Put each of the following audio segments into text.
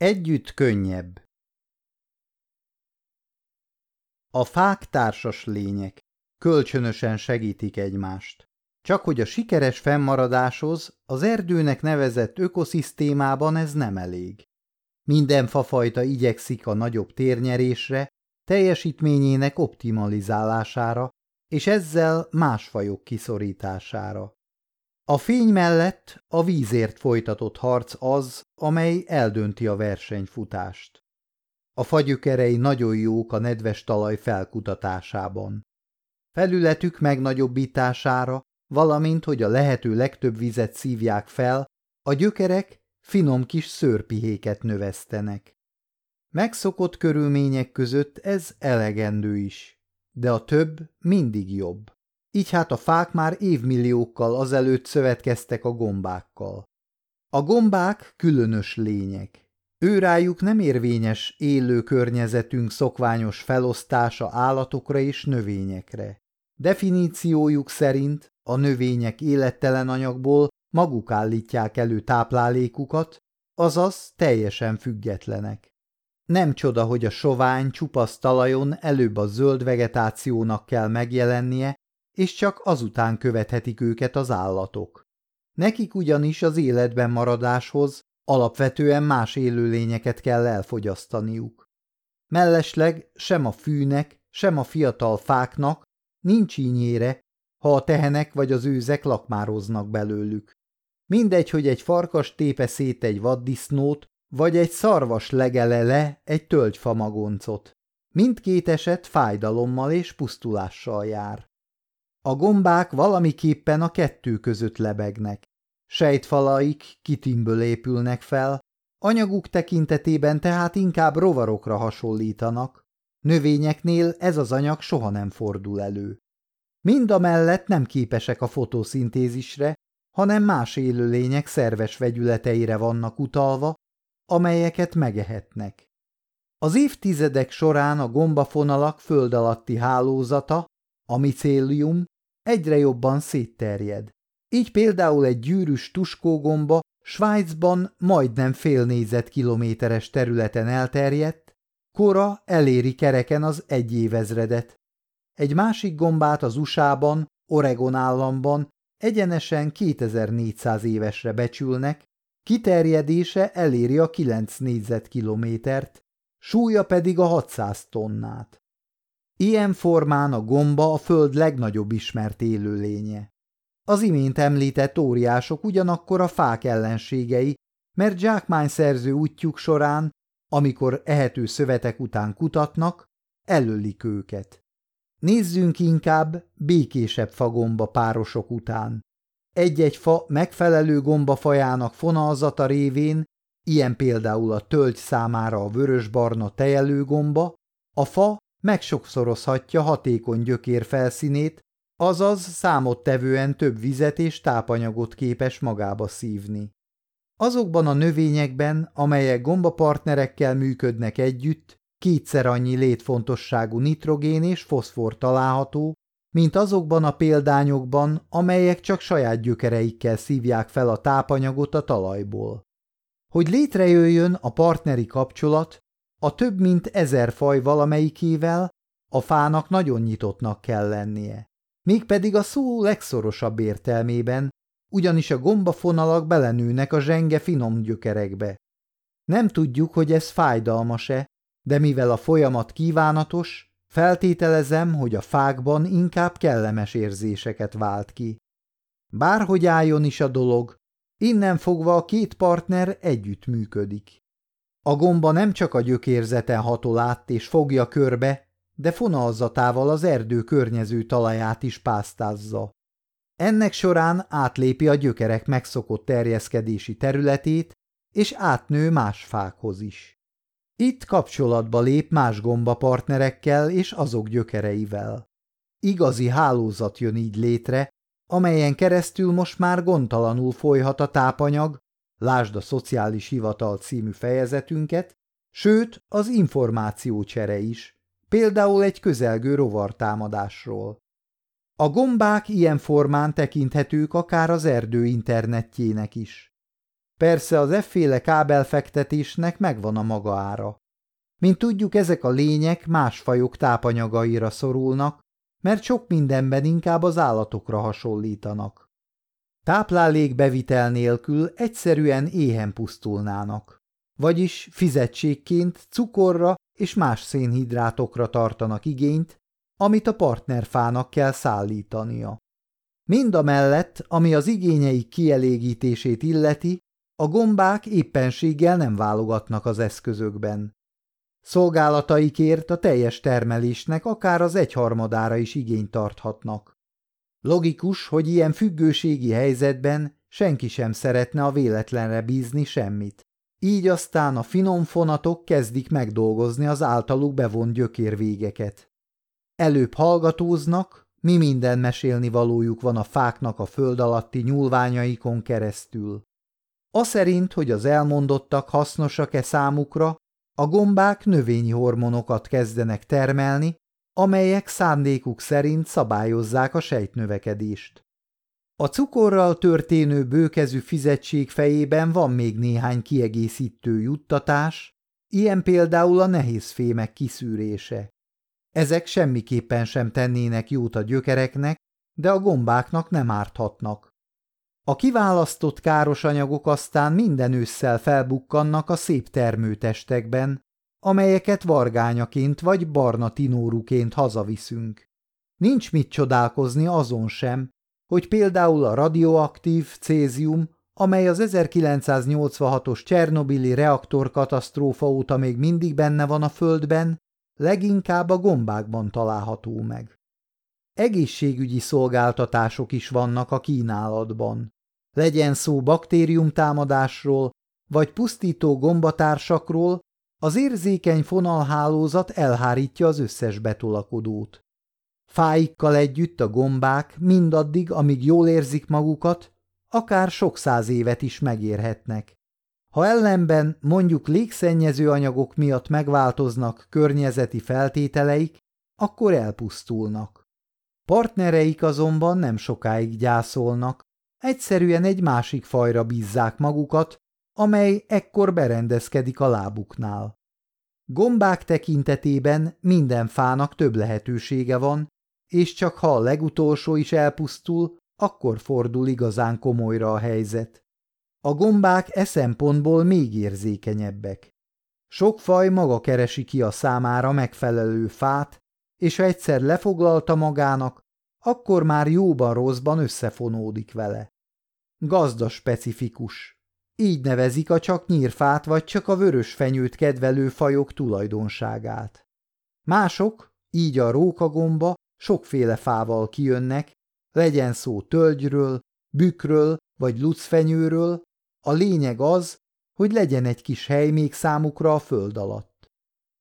Együtt könnyebb. A fák társas lények. Kölcsönösen segítik egymást. Csak hogy a sikeres fennmaradáshoz az erdőnek nevezett ökoszisztémában ez nem elég. Minden fafajta igyekszik a nagyobb térnyerésre, teljesítményének optimalizálására, és ezzel más fajok kiszorítására. A fény mellett a vízért folytatott harc az, amely eldönti a versenyfutást. A fagyökerei nagyon jók a nedves talaj felkutatásában. Felületük megnagyobbítására, valamint hogy a lehető legtöbb vizet szívják fel, a gyökerek finom kis szőrpihéket növesztenek. Megszokott körülmények között ez elegendő is, de a több mindig jobb. Így hát a fák már évmilliókkal azelőtt szövetkeztek a gombákkal. A gombák különös lények. Őrájuk nem érvényes élő környezetünk szokványos felosztása állatokra és növényekre. Definíciójuk szerint a növények élettelen anyagból maguk állítják elő táplálékukat, azaz teljesen függetlenek. Nem csoda, hogy a sovány, csupasz talajon előbb a zöld vegetációnak kell megjelennie, és csak azután követhetik őket az állatok. Nekik ugyanis az életben maradáshoz alapvetően más élőlényeket kell elfogyasztaniuk. Mellesleg sem a fűnek, sem a fiatal fáknak nincs ínyére, ha a tehenek vagy az őzek lakmároznak belőlük. Mindegy, hogy egy farkas tépe szét egy vaddisznót, vagy egy szarvas legele le egy tölgyfa magoncot. Mindkét eset fájdalommal és pusztulással jár. A gombák valamiképpen a kettő között lebegnek. Sejtfalaik kitimből épülnek fel, anyaguk tekintetében tehát inkább rovarokra hasonlítanak. Növényeknél ez az anyag soha nem fordul elő. Mind a mellett nem képesek a fotoszintézisre, hanem más élőlények szerves vegyületeire vannak utalva, amelyeket megehetnek. Az évtizedek során a gombafonalak föld alatti hálózata, a micélium, egyre jobban szétterjed. Így például egy gyűrűs tuskógomba Svájcban majdnem fél négyzetkilométeres területen elterjedt, kora eléri kereken az egy évezredet. Egy másik gombát az USA-ban, Oregon államban egyenesen 2400 évesre becsülnek, kiterjedése eléri a 9 négyzetkilométert, súlya pedig a 600 tonnát. Ilyen formán a gomba a Föld legnagyobb ismert élőlénye. Az imént említett óriások ugyanakkor a fák ellenségei, mert szerző útjuk során, amikor ehető szövetek után kutatnak, előlik őket. Nézzünk inkább békésebb fagomba párosok után. Egy-egy fa megfelelő gombafajának fonalzata révén, ilyen például a tölgy számára a vörös-barna tejelőgomba, a fa megsokszorozhatja hatékony gyökér felszínét, azaz számottevően több vizet és tápanyagot képes magába szívni. Azokban a növényekben, amelyek gombapartnerekkel működnek együtt, kétszer annyi létfontosságú nitrogén és foszfor található, mint azokban a példányokban, amelyek csak saját gyökereikkel szívják fel a tápanyagot a talajból. Hogy létrejöjjön a partneri kapcsolat, a több mint ezer faj valamelyikével a fának nagyon nyitottnak kell lennie. Mégpedig a szó legszorosabb értelmében, ugyanis a gombafonalak belenőnek a zsenge finom gyökerekbe. Nem tudjuk, hogy ez fájdalmas-e, de mivel a folyamat kívánatos, feltételezem, hogy a fákban inkább kellemes érzéseket vált ki. Bárhogy álljon is a dolog, innen fogva a két partner együtt működik. A gomba nem csak a gyökérzeten hatol át és fogja körbe, de fonalzatával az erdő környező talaját is pásztázza. Ennek során átlépi a gyökerek megszokott terjeszkedési területét, és átnő más fákhoz is. Itt kapcsolatba lép más gombapartnerekkel és azok gyökereivel. Igazi hálózat jön így létre, amelyen keresztül most már gondtalanul folyhat a tápanyag, lásd a Szociális Hivatal című fejezetünket, sőt az információcsere is, például egy közelgő rovartámadásról. A gombák ilyen formán tekinthetők akár az erdő internetjének is. Persze az efféle kábelfektetésnek megvan a maga ára. Mint tudjuk, ezek a lények más fajok tápanyagaira szorulnak, mert sok mindenben inkább az állatokra hasonlítanak. Táplálékbevitel nélkül egyszerűen éhen pusztulnának, vagyis fizetségként cukorra és más szénhidrátokra tartanak igényt, amit a partnerfának kell szállítania. Mind a mellett, ami az igényeik kielégítését illeti, a gombák éppenséggel nem válogatnak az eszközökben. Szolgálataikért a teljes termelésnek akár az egyharmadára is igényt tarthatnak. Logikus, hogy ilyen függőségi helyzetben senki sem szeretne a véletlenre bízni semmit. Így aztán a finom fonatok kezdik megdolgozni az általuk bevont gyökérvégeket. Előbb hallgatóznak, mi minden mesélni valójuk van a fáknak a föld alatti nyúlványaikon keresztül. A szerint, hogy az elmondottak hasznosak-e számukra, a gombák növényi hormonokat kezdenek termelni, amelyek szándékuk szerint szabályozzák a sejtnövekedést. A cukorral történő bőkezű fizetség fejében van még néhány kiegészítő juttatás, ilyen például a nehéz fémek kiszűrése. Ezek semmiképpen sem tennének jót a gyökereknek, de a gombáknak nem árthatnak. A kiválasztott káros anyagok aztán minden ősszel felbukkannak a szép termőtestekben, amelyeket vargányaként vagy barna tinóruként hazaviszünk. Nincs mit csodálkozni azon sem, hogy például a radioaktív cézium, amely az 1986-os Csernobili reaktorkatasztrófa óta még mindig benne van a Földben, leginkább a gombákban található meg. Egészségügyi szolgáltatások is vannak a kínálatban. Legyen szó baktériumtámadásról, vagy pusztító gombatársakról, az érzékeny fonalhálózat elhárítja az összes betolakodót. Fáikkal együtt a gombák mindaddig, amíg jól érzik magukat, akár sok száz évet is megérhetnek. Ha ellenben mondjuk légszennyező anyagok miatt megváltoznak környezeti feltételeik, akkor elpusztulnak. Partnereik azonban nem sokáig gyászolnak, egyszerűen egy másik fajra bízzák magukat, amely ekkor berendezkedik a lábuknál. Gombák tekintetében minden fának több lehetősége van, és csak ha a legutolsó is elpusztul, akkor fordul igazán komolyra a helyzet. A gombák e szempontból még érzékenyebbek. Sok faj maga keresi ki a számára megfelelő fát, és ha egyszer lefoglalta magának, akkor már jóban-rosszban összefonódik vele. Gazda specifikus. Így nevezik a csak nyírfát vagy csak a vörös fenyőt kedvelő fajok tulajdonságát. Mások, így a rókagomba, sokféle fával kijönnek, legyen szó tölgyről, bükről vagy lucfenyőről, a lényeg az, hogy legyen egy kis hely még számukra a föld alatt.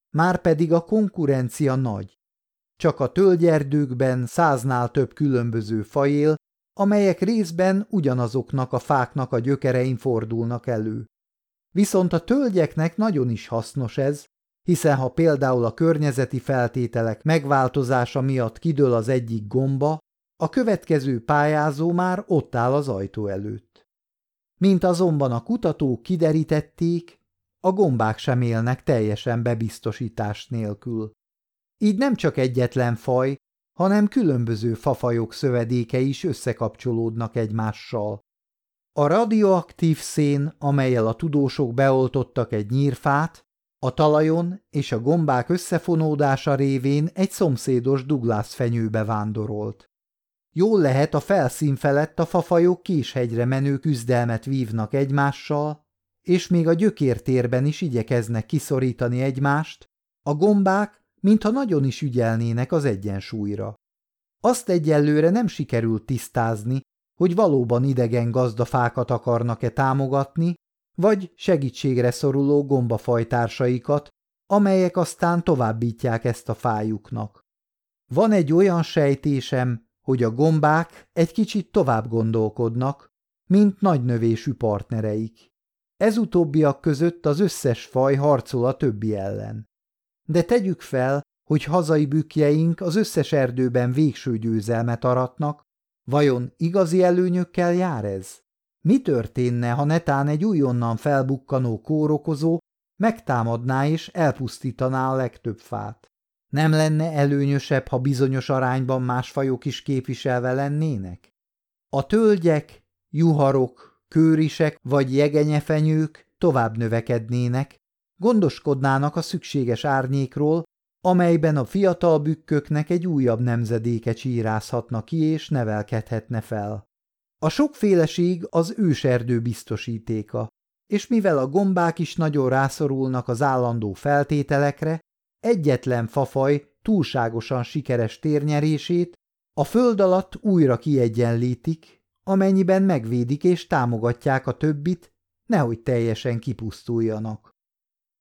Márpedig a konkurencia nagy. Csak a tölgyerdőkben száznál több különböző faj él, amelyek részben ugyanazoknak a fáknak a gyökerein fordulnak elő. Viszont a tölgyeknek nagyon is hasznos ez, hiszen ha például a környezeti feltételek megváltozása miatt kidől az egyik gomba, a következő pályázó már ott áll az ajtó előtt. Mint azonban a kutatók kiderítették, a gombák sem élnek teljesen bebiztosítás nélkül. Így nem csak egyetlen faj, hanem különböző fafajok szövedéke is összekapcsolódnak egymással. A radioaktív szén, amelyel a tudósok beoltottak egy nyírfát, a talajon és a gombák összefonódása révén egy szomszédos Douglas fenyőbe vándorolt. Jól lehet a felszín felett a fafajok késhegyre menő küzdelmet vívnak egymással, és még a gyökértérben is igyekeznek kiszorítani egymást, a gombák mintha nagyon is ügyelnének az egyensúlyra. Azt egyelőre nem sikerült tisztázni, hogy valóban idegen gazdafákat akarnak-e támogatni, vagy segítségre szoruló gombafajtársaikat, amelyek aztán továbbítják ezt a fájuknak. Van egy olyan sejtésem, hogy a gombák egy kicsit tovább gondolkodnak, mint nagynövésű partnereik. Ez utóbbiak között az összes faj harcol a többi ellen. De tegyük fel, hogy hazai bükjeink az összes erdőben végső győzelmet aratnak, vajon igazi előnyökkel jár ez? Mi történne, ha netán egy újonnan felbukkanó kórokozó megtámadná és elpusztítaná a legtöbb fát? Nem lenne előnyösebb, ha bizonyos arányban más fajok is képviselve lennének? A tölgyek, juharok, kőrisek vagy jegenyefenyők tovább növekednének, gondoskodnának a szükséges árnyékról, amelyben a fiatal bükköknek egy újabb nemzedéke csírázhatna ki és nevelkedhetne fel. A sokféleség az őserdő biztosítéka, és mivel a gombák is nagyon rászorulnak az állandó feltételekre, egyetlen fafaj túlságosan sikeres térnyerését a föld alatt újra kiegyenlítik, amennyiben megvédik és támogatják a többit, nehogy teljesen kipusztuljanak.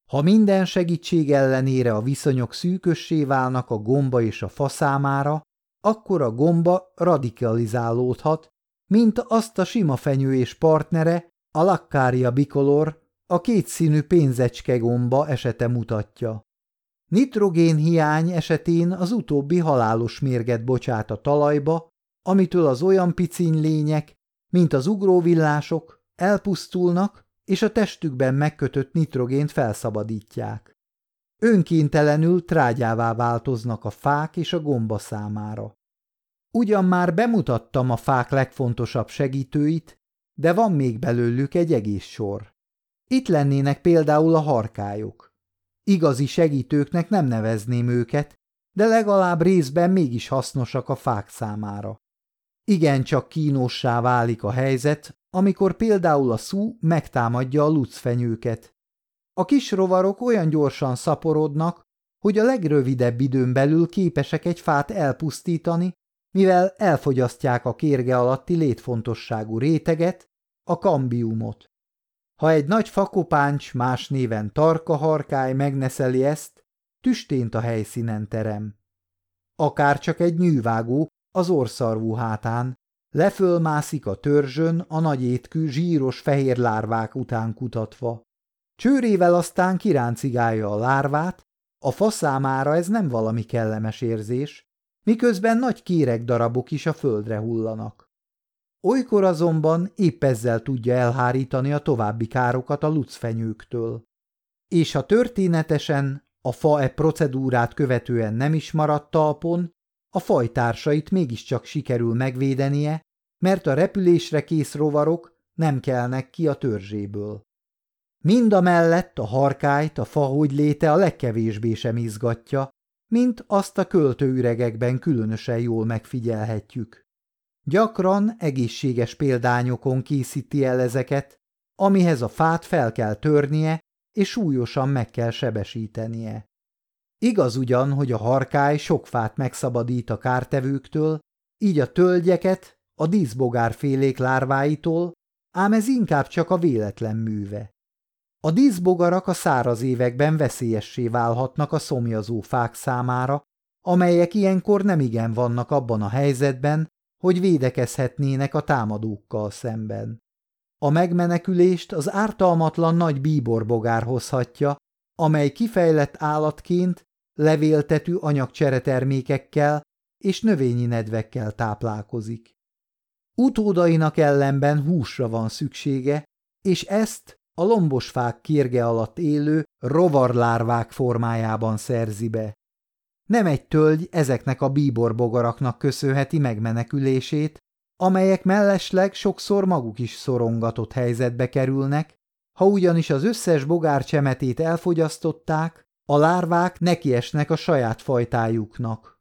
Ha minden segítség ellenére a viszonyok szűkössé válnak a gomba és a fa számára, akkor a gomba radikalizálódhat, mint azt a sima fenyő és partnere, a lakkária bikolor, a kétszínű pénzecske gomba esete mutatja. Nitrogén hiány esetén az utóbbi halálos mérget bocsát a talajba, amitől az olyan piciny lények, mint az ugróvillások, elpusztulnak, és a testükben megkötött nitrogént felszabadítják. Önkéntelenül trágyává változnak a fák és a gomba számára. Ugyan már bemutattam a fák legfontosabb segítőit, de van még belőlük egy egész sor. Itt lennének például a harkályok. Igazi segítőknek nem nevezném őket, de legalább részben mégis hasznosak a fák számára. Igen, csak kínossá válik a helyzet, amikor például a szú megtámadja a lucfenyőket. A kis rovarok olyan gyorsan szaporodnak, hogy a legrövidebb időn belül képesek egy fát elpusztítani, mivel elfogyasztják a kérge alatti létfontosságú réteget, a kambiumot. Ha egy nagy fakopáncs más néven tarka harkály megneszeli ezt, tüstént a helyszínen terem. Akár csak egy nyűvágó az orszarvú hátán, lefölmászik a törzsön a nagy étkű zsíros fehér lárvák után kutatva. Csőrével aztán kiráncigálja a lárvát, a fa számára ez nem valami kellemes érzés, miközben nagy kérek darabok is a földre hullanak. Olykor azonban épp ezzel tudja elhárítani a további károkat a lucfenyőktől. És ha történetesen a fa e procedúrát követően nem is maradt talpon, a fajtársait mégiscsak sikerül megvédenie, mert a repülésre kész rovarok nem kelnek ki a törzséből. Mind a mellett a harkályt a fa léte a legkevésbé sem izgatja, mint azt a költőüregekben különösen jól megfigyelhetjük. Gyakran egészséges példányokon készíti el ezeket, amihez a fát fel kell törnie, és súlyosan meg kell sebesítenie. Igaz ugyan, hogy a harkály sok fát megszabadít a kártevőktől, így a tölgyeket a díszbogárfélék lárváitól, ám ez inkább csak a véletlen műve. A díszbogarak a száraz években veszélyessé válhatnak a szomjazó fák számára, amelyek ilyenkor nemigen vannak abban a helyzetben, hogy védekezhetnének a támadókkal szemben. A megmenekülést az ártalmatlan nagy bíborbogár hozhatja, amely kifejlett állatként levéltetű anyagcseretermékekkel és növényi nedvekkel táplálkozik. Utódainak ellenben húsra van szüksége, és ezt a lombosfák kérge alatt élő rovarlárvák formájában szerzi be. Nem egy tölgy ezeknek a bíborbogaraknak köszönheti megmenekülését, amelyek mellesleg sokszor maguk is szorongatott helyzetbe kerülnek, ha ugyanis az összes bogár csemetét elfogyasztották, a lárvák nekiesnek a saját fajtájuknak.